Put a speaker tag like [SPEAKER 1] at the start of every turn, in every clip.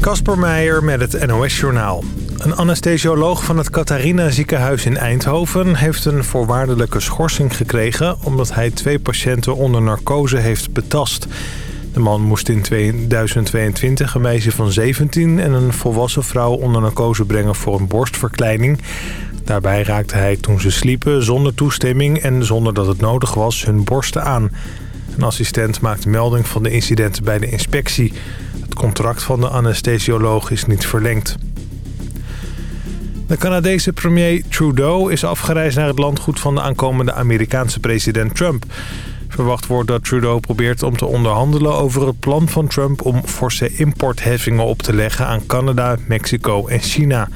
[SPEAKER 1] Kasper Meijer met het NOS-journaal. Een anesthesioloog van het Catharina ziekenhuis in Eindhoven... heeft een voorwaardelijke schorsing gekregen... omdat hij twee patiënten onder narcose heeft betast. De man moest in 2022 een meisje van 17 en een volwassen vrouw onder narcose brengen voor een borstverkleining. Daarbij raakte hij toen ze sliepen zonder toestemming en zonder dat het nodig was hun borsten aan. Een assistent maakte melding van de incidenten bij de inspectie. Het contract van de anesthesioloog is niet verlengd. De Canadese premier Trudeau is afgereisd naar het landgoed van de aankomende Amerikaanse president Trump. Verwacht wordt dat Trudeau probeert om te onderhandelen over het plan van Trump om forse importheffingen op te leggen aan Canada, Mexico en China.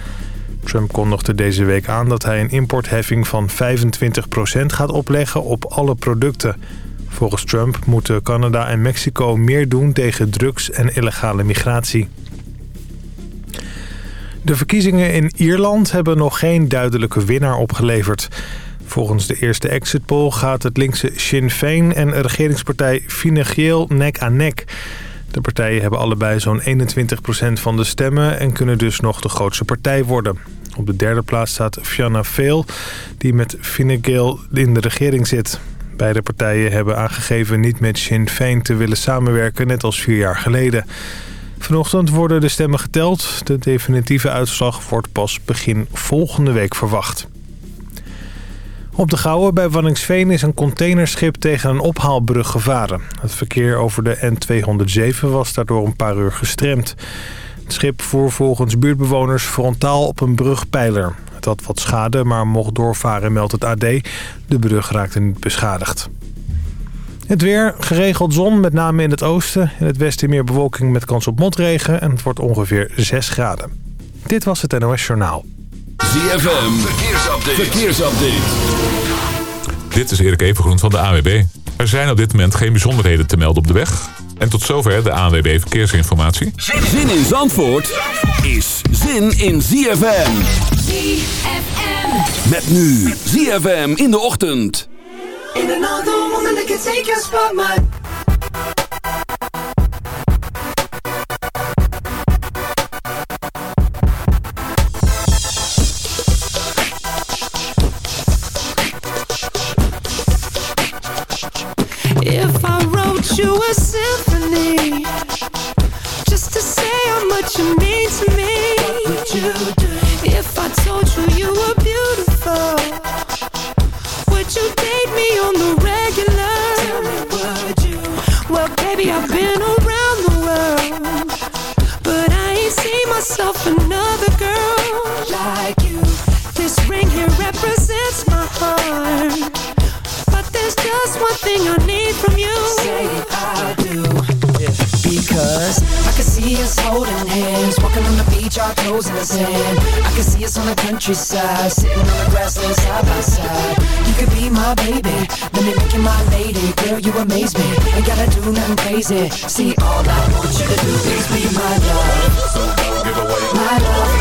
[SPEAKER 1] Trump kondigde deze week aan dat hij een importheffing van 25% gaat opleggen op alle producten. Volgens Trump moeten Canada en Mexico meer doen tegen drugs en illegale migratie. De verkiezingen in Ierland hebben nog geen duidelijke winnaar opgeleverd. Volgens de eerste exit poll gaat het linkse Sinn Féin en regeringspartij Fine Gael nek aan nek. De partijen hebben allebei zo'n 21% van de stemmen en kunnen dus nog de grootste partij worden. Op de derde plaats staat Fianna Fáil, die met Fine Gael in de regering zit. Beide partijen hebben aangegeven niet met Sinn Féin te willen samenwerken, net als vier jaar geleden. Vanochtend worden de stemmen geteld. De definitieve uitslag wordt pas begin volgende week verwacht. Op de Gouwen bij Wanningsveen is een containerschip tegen een ophaalbrug gevaren. Het verkeer over de N207 was daardoor een paar uur gestremd. Het schip voer volgens buurtbewoners frontaal op een brugpijler. Het had wat schade, maar mocht doorvaren, meldt het AD. De brug raakte niet beschadigd. Het weer, geregeld zon, met name in het oosten. In het westen meer bewolking met kans op motregen. En het wordt ongeveer 6 graden. Dit was het NOS Journaal.
[SPEAKER 2] ZFM, verkeersupdate. verkeersupdate.
[SPEAKER 3] Dit is Erik Evengroen van de AWB. Er zijn op dit moment geen bijzonderheden te melden op de weg. En tot zover de ANWB Verkeersinformatie.
[SPEAKER 2] Zin in Zandvoort is zin in ZFM.
[SPEAKER 4] ZFM.
[SPEAKER 2] Met nu ZFM in de ochtend.
[SPEAKER 5] In another woman that can take your spot, my
[SPEAKER 6] If I wrote you a symphony Just to say how much you mean to me
[SPEAKER 5] hands Walking on the beach, our toes in the sand. I can see us on the countryside Sitting on the grassland side by side. You could be my baby Let me make you my lady. Girl, you amaze me Ain't gotta do nothing crazy. See, all I want you to do is be my love.
[SPEAKER 3] So don't give away.
[SPEAKER 5] My love,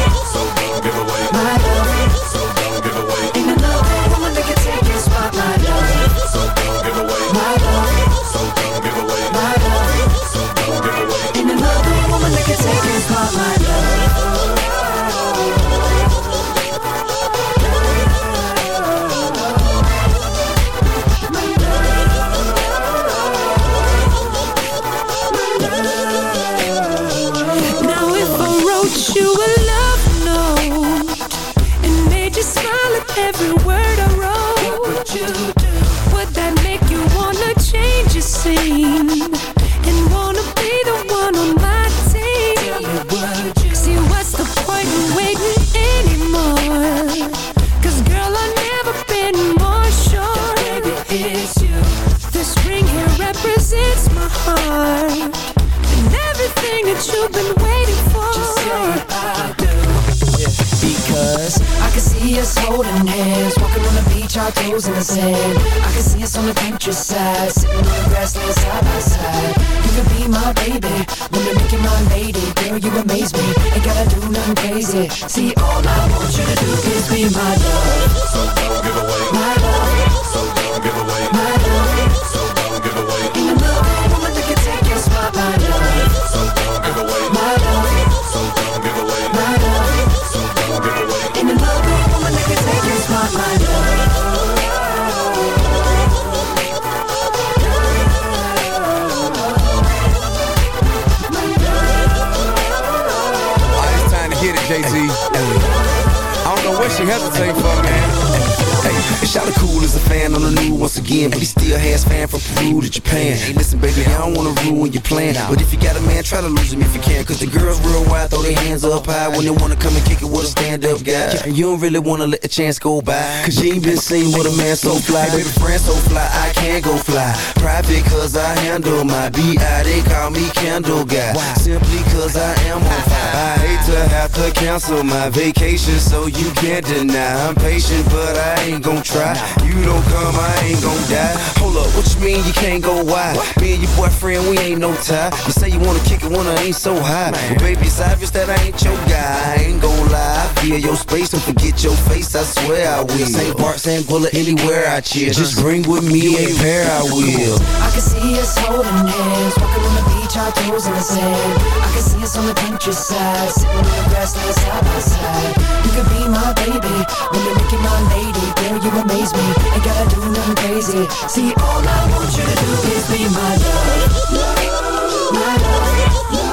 [SPEAKER 6] you
[SPEAKER 3] don't
[SPEAKER 4] really wanna let the chance go by, cause you ain't been seen with a man so fly. Baby, friend so fly, I can't go fly. Private cause I handle my B.I. They call me Candle Guy. Simply cause I am on fire. I hate to have to cancel my vacation, so you can't deny. I'm patient, but I ain't ain't gon' try. You don't come, I ain't gon' die. Hold up, what you mean you can't go wide? Me and your boyfriend, we ain't no tie. You say you wanna kick it when I ain't so high. But baby, it's obvious that I ain't your guy. I ain't gon' lie. Feel your space, don't forget your face, I swear I will. St. Bart, St. Bullet, anywhere I cheer. Just bring with me a pair, I will.
[SPEAKER 5] I can see us holding hands, walking on the beach, our toes in the sand. I can see us on the countryside, sitting on the grassland side by side. You could be my baby, when you're making my lady girl, you amaze me. Ain't gotta do nothing crazy. See, all I want you to do is be my love, my love. My love.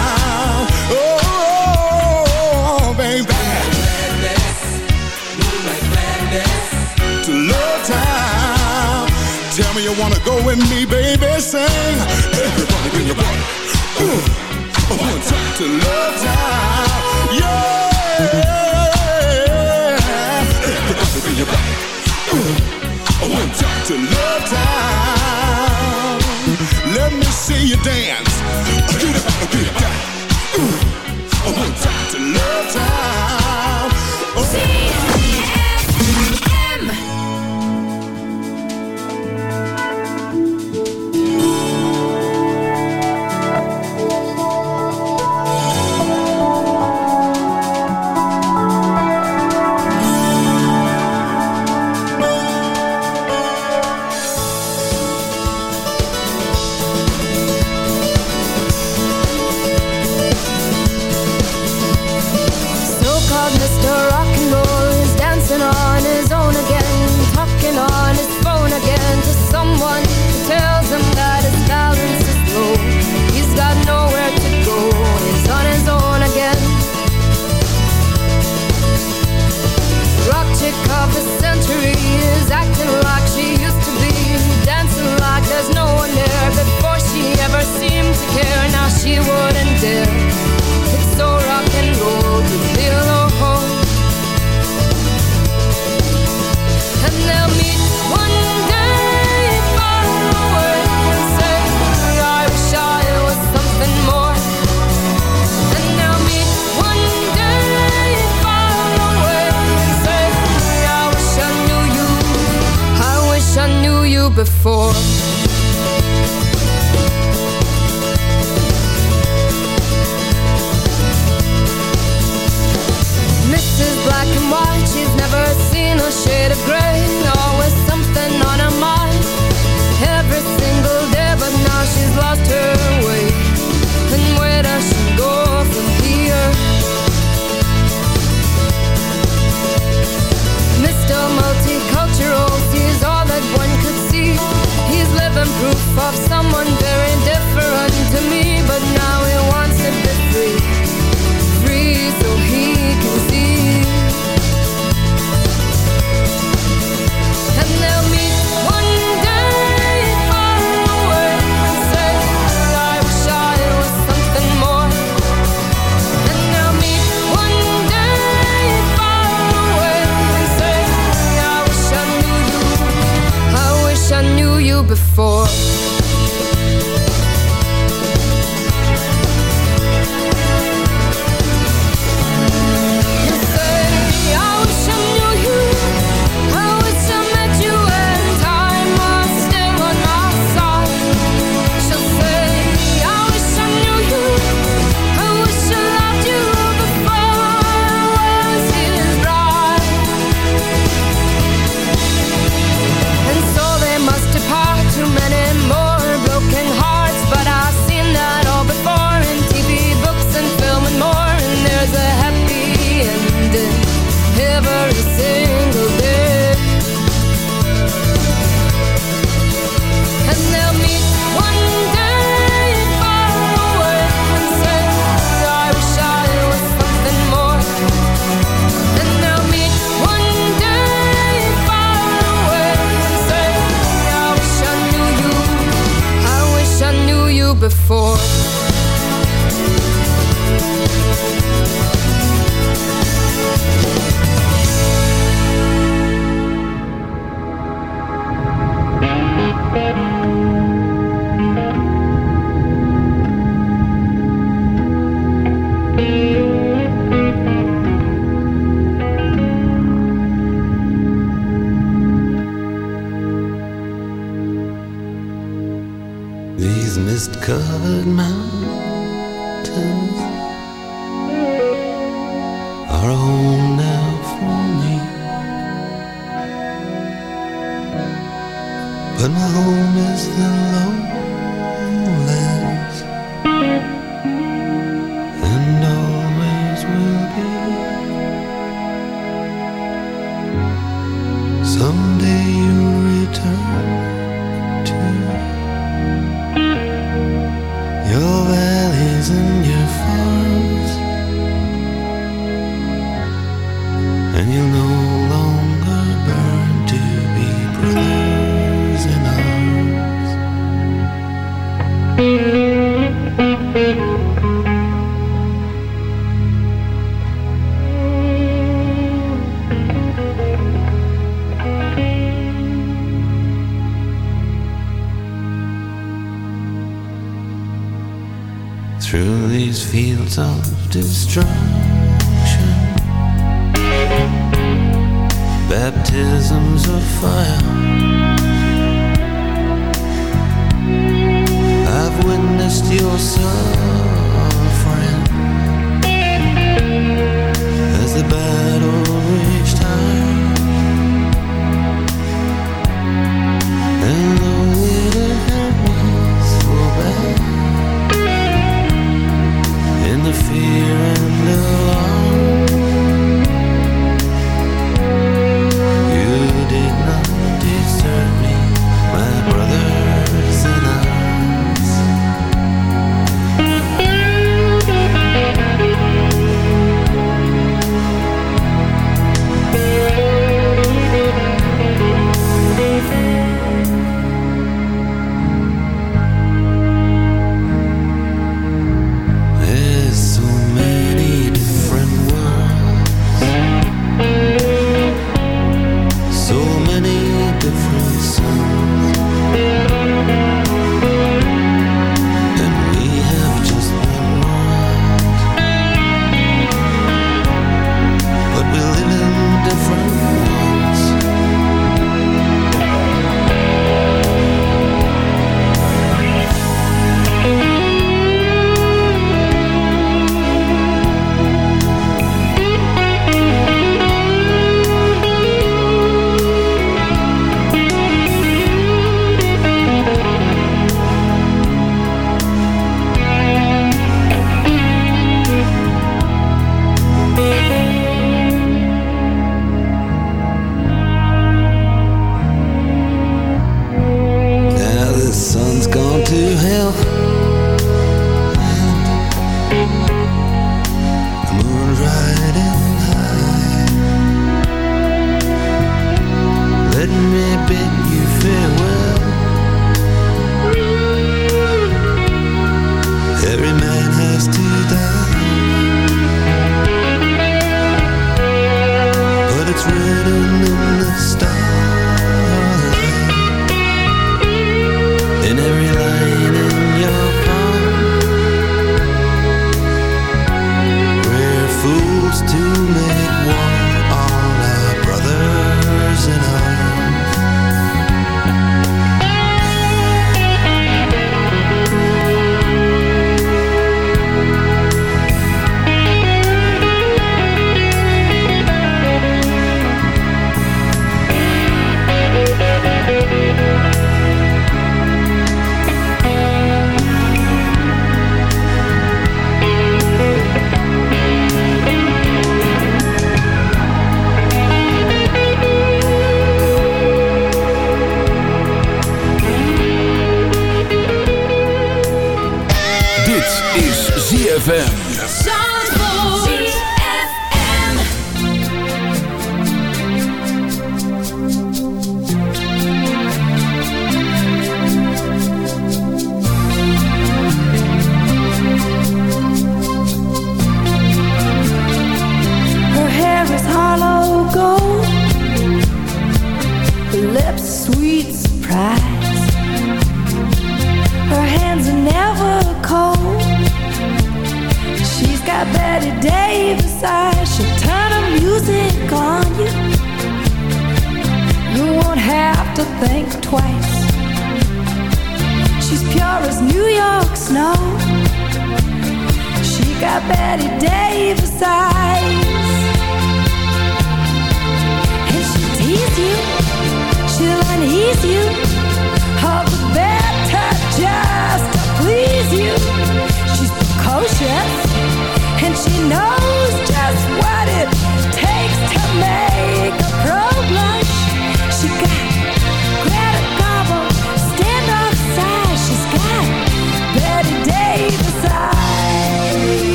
[SPEAKER 6] Tell me you wanna go with me, baby, sing. Everybody in your body. Ooh, one time to love time. Yeah. Everybody in your body. Ooh, one time to love time. Let me see you dance. Get up, get down. Ooh. care, now she wouldn't dare. It's so rock and roll to feel a hole. And they'll meet one day far away and say, I wish I was something more. And they'll meet one day far away and say, I wish I knew you. I wish I knew you before. living proof of someone very different to me, but before.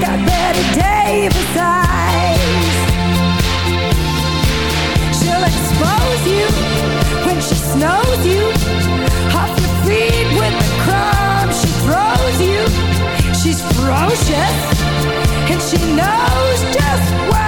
[SPEAKER 6] got Bette Davis eyes. She'll expose you when she snows you. Off
[SPEAKER 7] your feet with the crumbs she throws you. She's ferocious and she knows just where.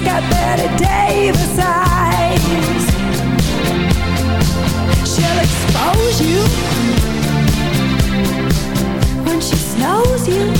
[SPEAKER 7] She's got Bette Davis eyes. She'll expose you when she snows you.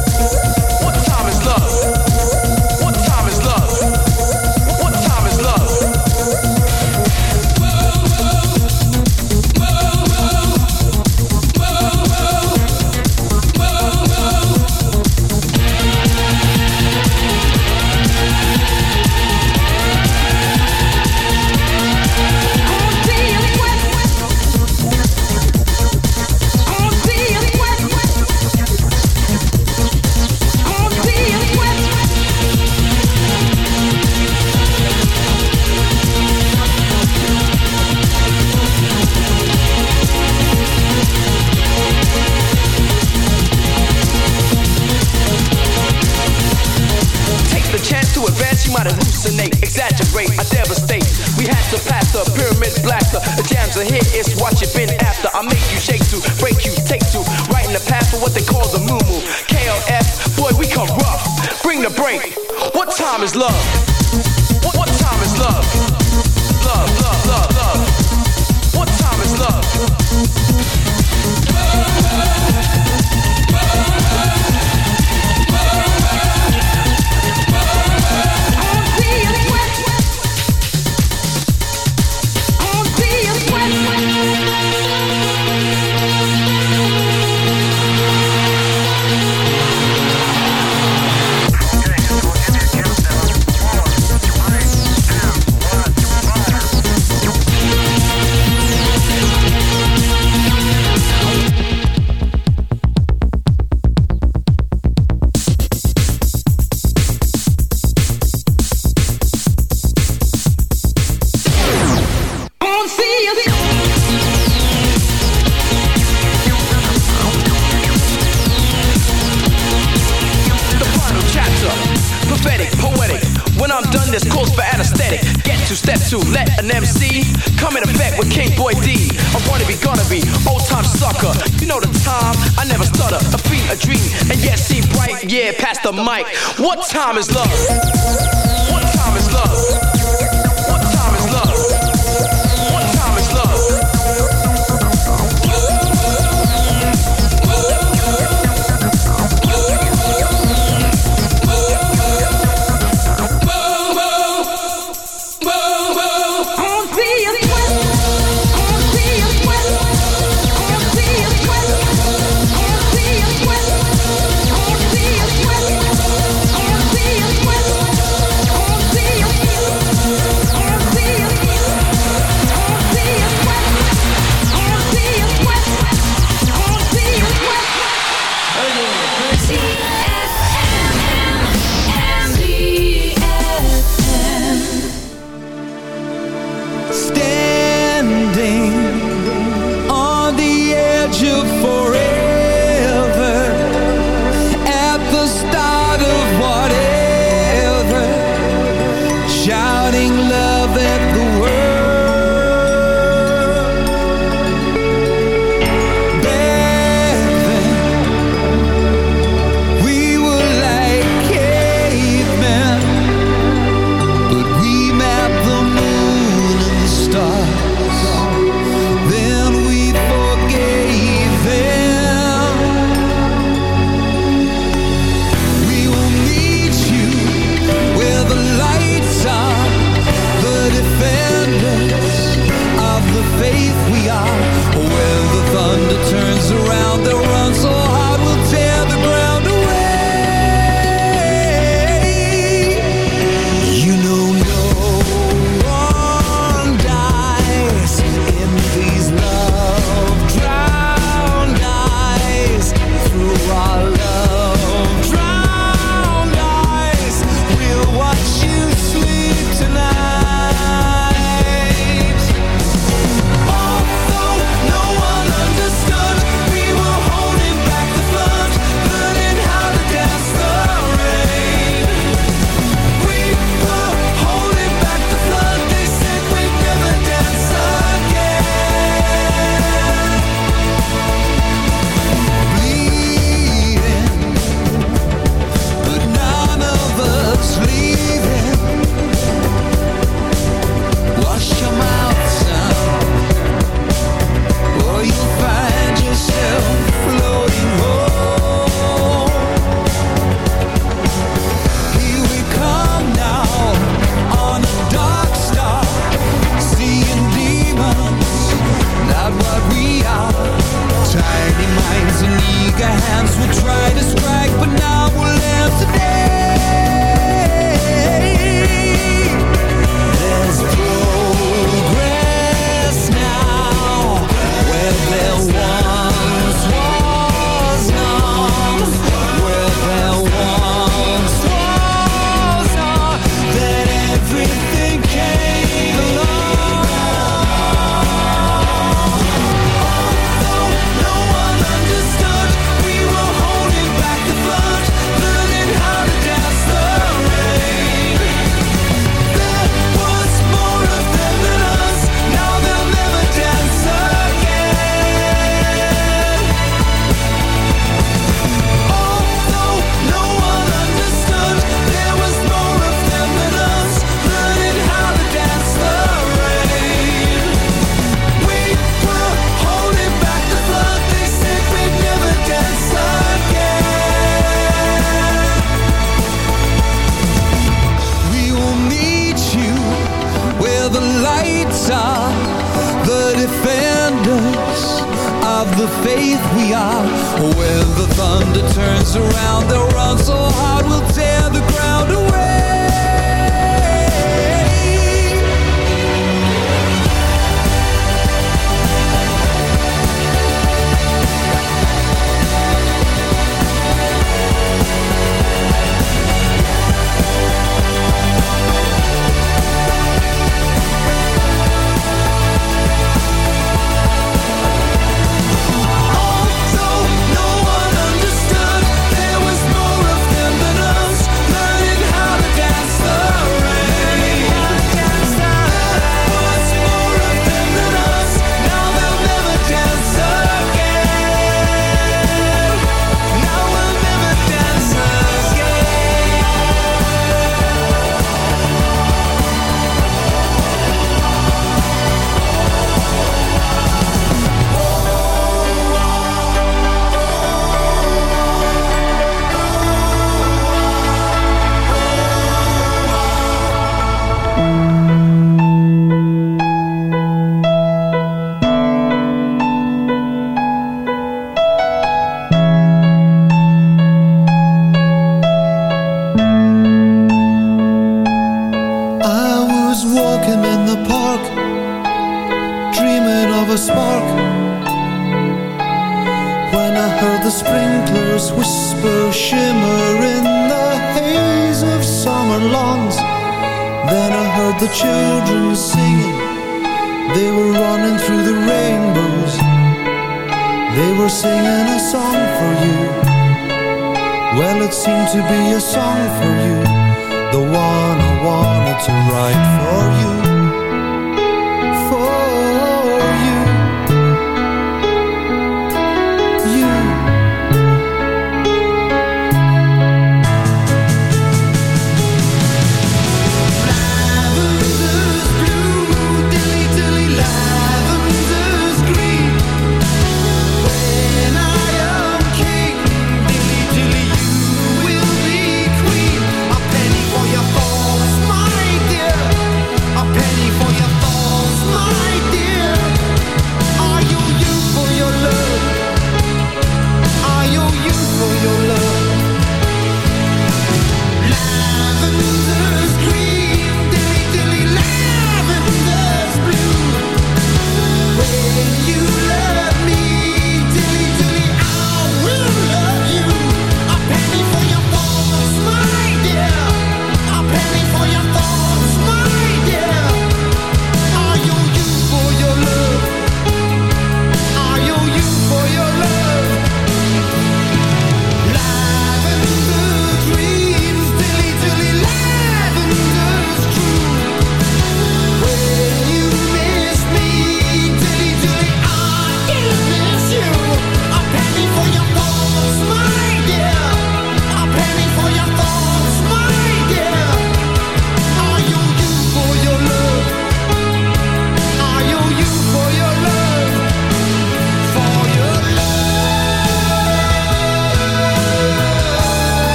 [SPEAKER 7] mic. What time is love?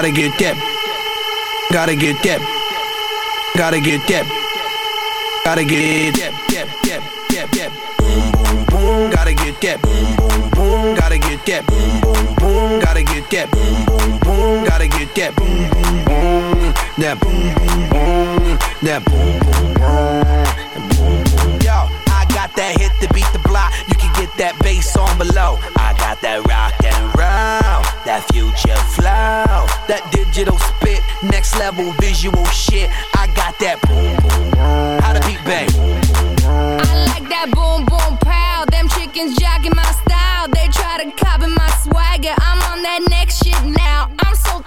[SPEAKER 8] Gotta get that. Gotta get that. Gotta get that. Gotta get that. that, that. Boom, boom, boom. boom. Gotta get that boom, boom, boom. Gotta get that boom, boom, boom. Gotta get that boom, boom, boom. Gotta get that boom, boom, boom. That boom, boom, boom. That boom, boom, boom. Yo, I got that hit to beat the block. Get that bass on below. I got that rock and roll, that future flow, that digital spit, next level visual shit. I got that boom, boom. How to beat bang.
[SPEAKER 9] I like that boom boom pow. Them chickens jacking my style. They try to copy my swagger. I'm on that next shit now. I'm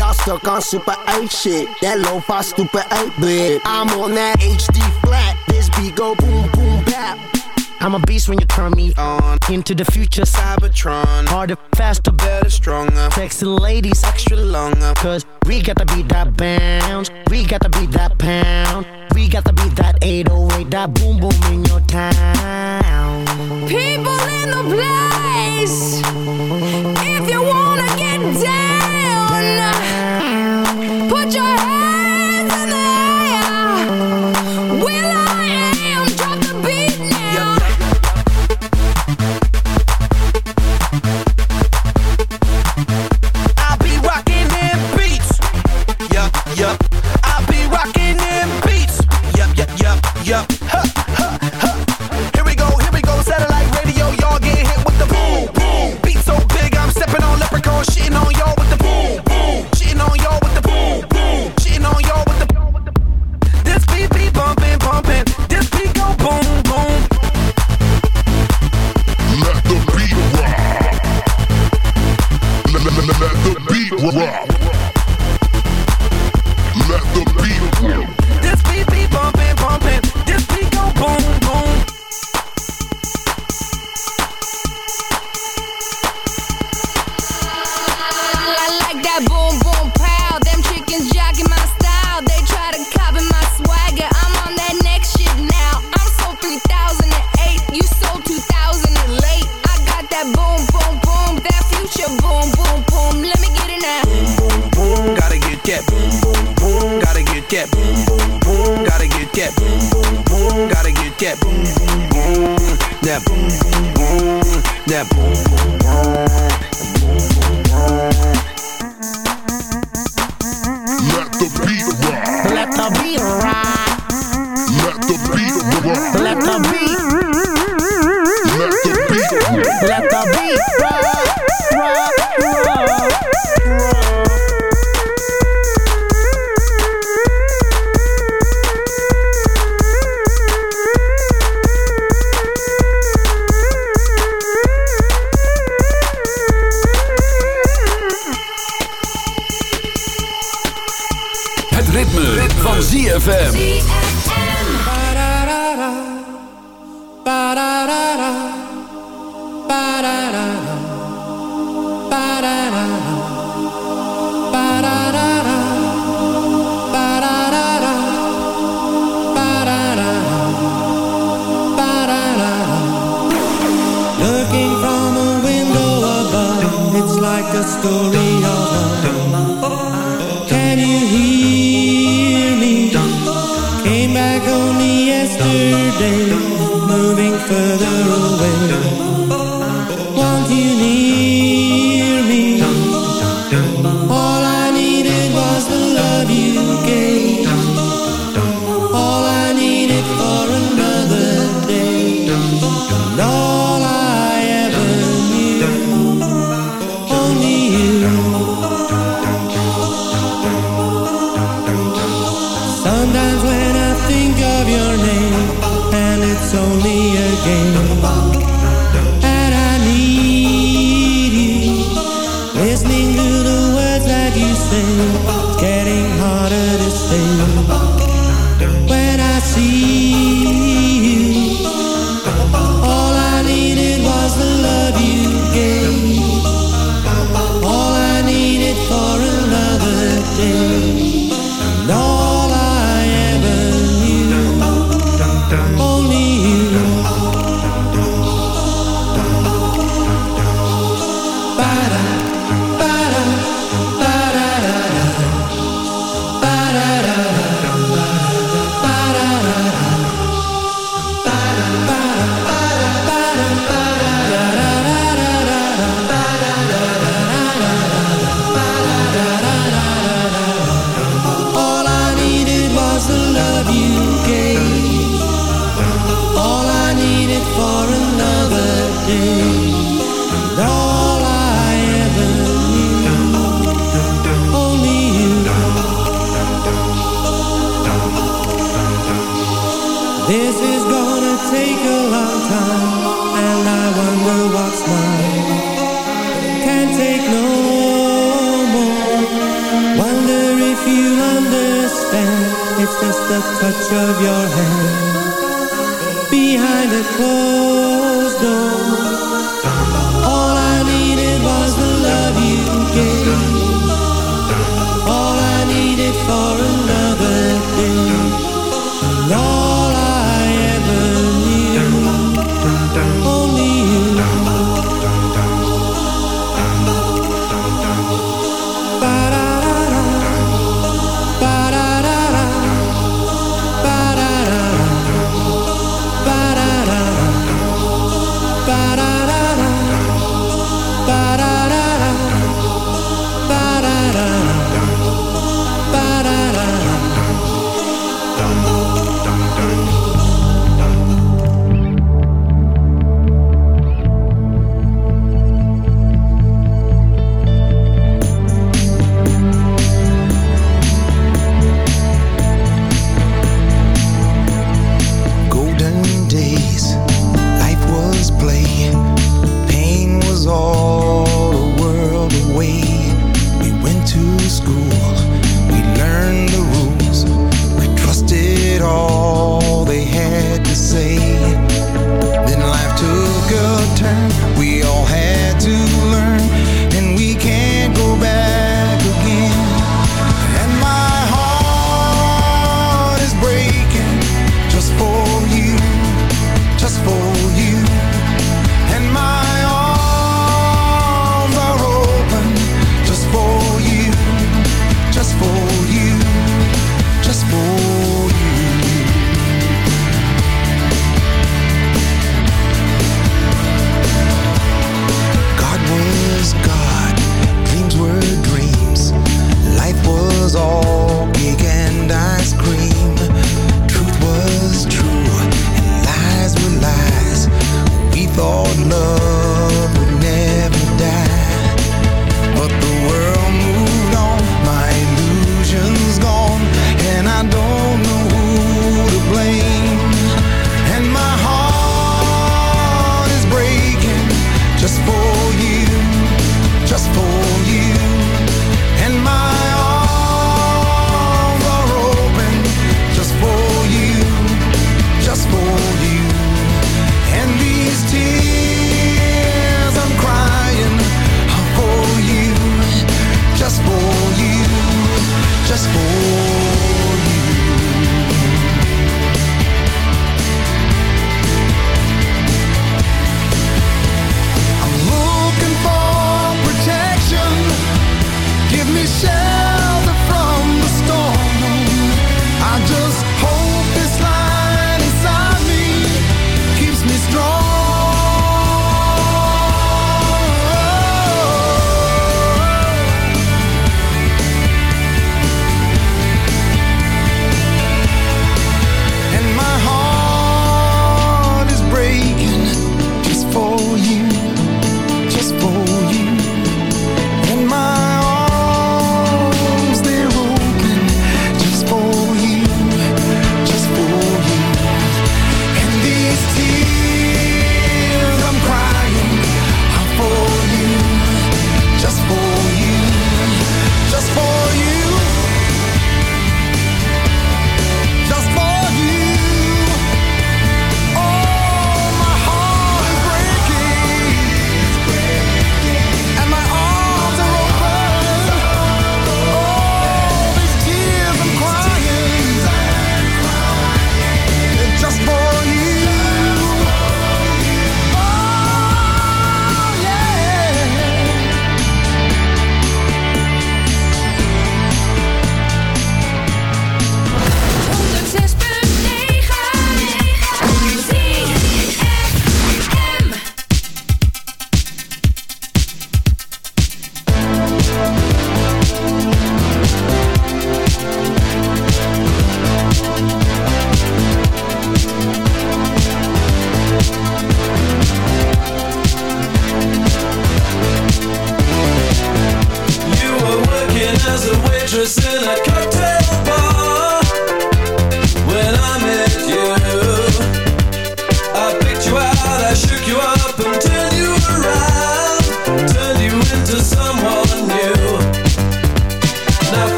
[SPEAKER 10] Y'all stuck on super 8 shit. That low fi stupid 8 bit. I'm on that HD flat. This beat go boom boom bap. I'm a beast when you turn me on into the future.
[SPEAKER 8] Cybertron,
[SPEAKER 10] Harder, faster,
[SPEAKER 8] better, stronger,
[SPEAKER 10] sexy ladies.
[SPEAKER 8] extra longer.
[SPEAKER 10] Cause we got to beat that bounce. We got to beat that pound. We got to beat that 808, that boom boom in your town.
[SPEAKER 9] People in the place. If you wanna get down, the beat
[SPEAKER 11] rock. Let the beat. Let the beat rock.
[SPEAKER 9] Let
[SPEAKER 11] the beat rock.
[SPEAKER 10] Rock,